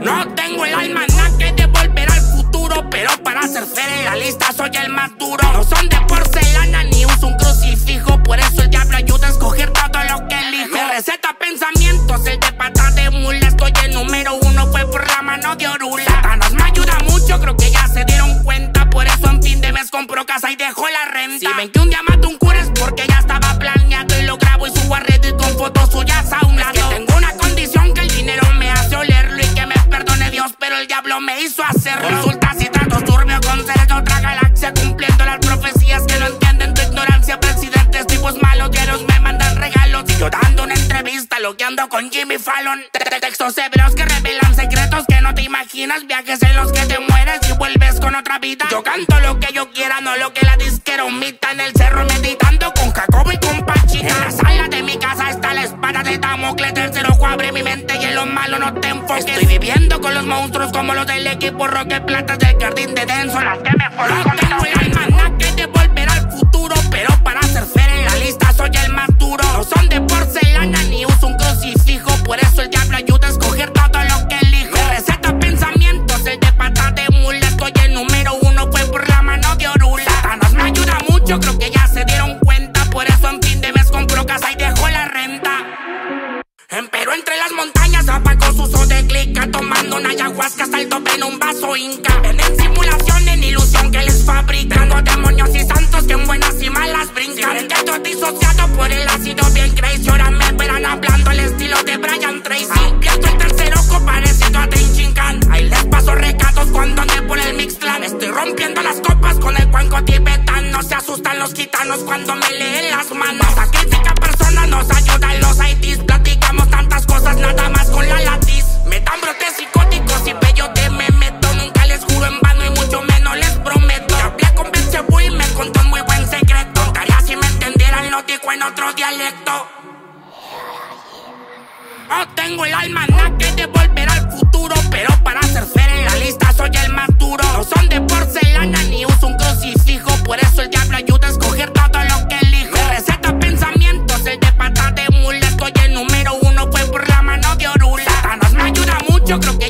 No tengo el alma que volver al futuro, pero para ser la lista soy el más casa y dejo la renta. Si ven que un día mato un cura es porque ya estaba planeado y lo grabo y subo a red y con fotos suyas a un lado. que tengo una condición que el dinero me hace olerlo y que me perdone Dios, pero el diablo me hizo hacerlo. Consultas y tratos turbio con seres de otra galaxia, cumpliendo las profecías que no entienden tu ignorancia. Presidentes tipos malos, diarios me mandan regalos y yo dando una entrevista, loqueando con Jimmy Fallon. Te- Textos severos que revelan que no te imaginas, viajes en los que te mueres y vuelves con otra vida. Yo canto lo que yo quiera, no lo que la disquera omita en el cerro meditando con Jacobo y con Pachita. En la sala de mi casa está la espada de Damocles, tercer ojo abre mi mente y en lo malo no te enfoques. Estoy viviendo con los monstruos como los del equipo Rocket Platas del jardín de Denso, las que me fueron. No Una ayahuasca hasta tope en un vaso inca. Venden simulación en ilusión que les fabrican. Tengo demonios y santos que en buenas y malas brincan. Que estoy disociado por el ácido bien crazy. Ahora me verán hablando el estilo de Brian Tracy. Abierto el tercer ojo parecido a Tenchin Khan Ahí les paso recados cuando ande por el Mixclan Estoy rompiendo las copas con el cuenco tibetano. Se asustan los gitanos cuando me leen las manos contó muy buen secreto. Estaría si me entendieran los ticos en otro dialecto. No tengo el alma almanaque de volver al futuro, pero para ser ser en la lista soy el más duro. No son de porcelana ni uso un crucifijo, por eso el diablo ayuda a escoger todo lo que elijo. De receta pensamientos, el de pata de mula, estoy el número uno, fue por la mano de Orula. Thanos me ayuda mucho, creo que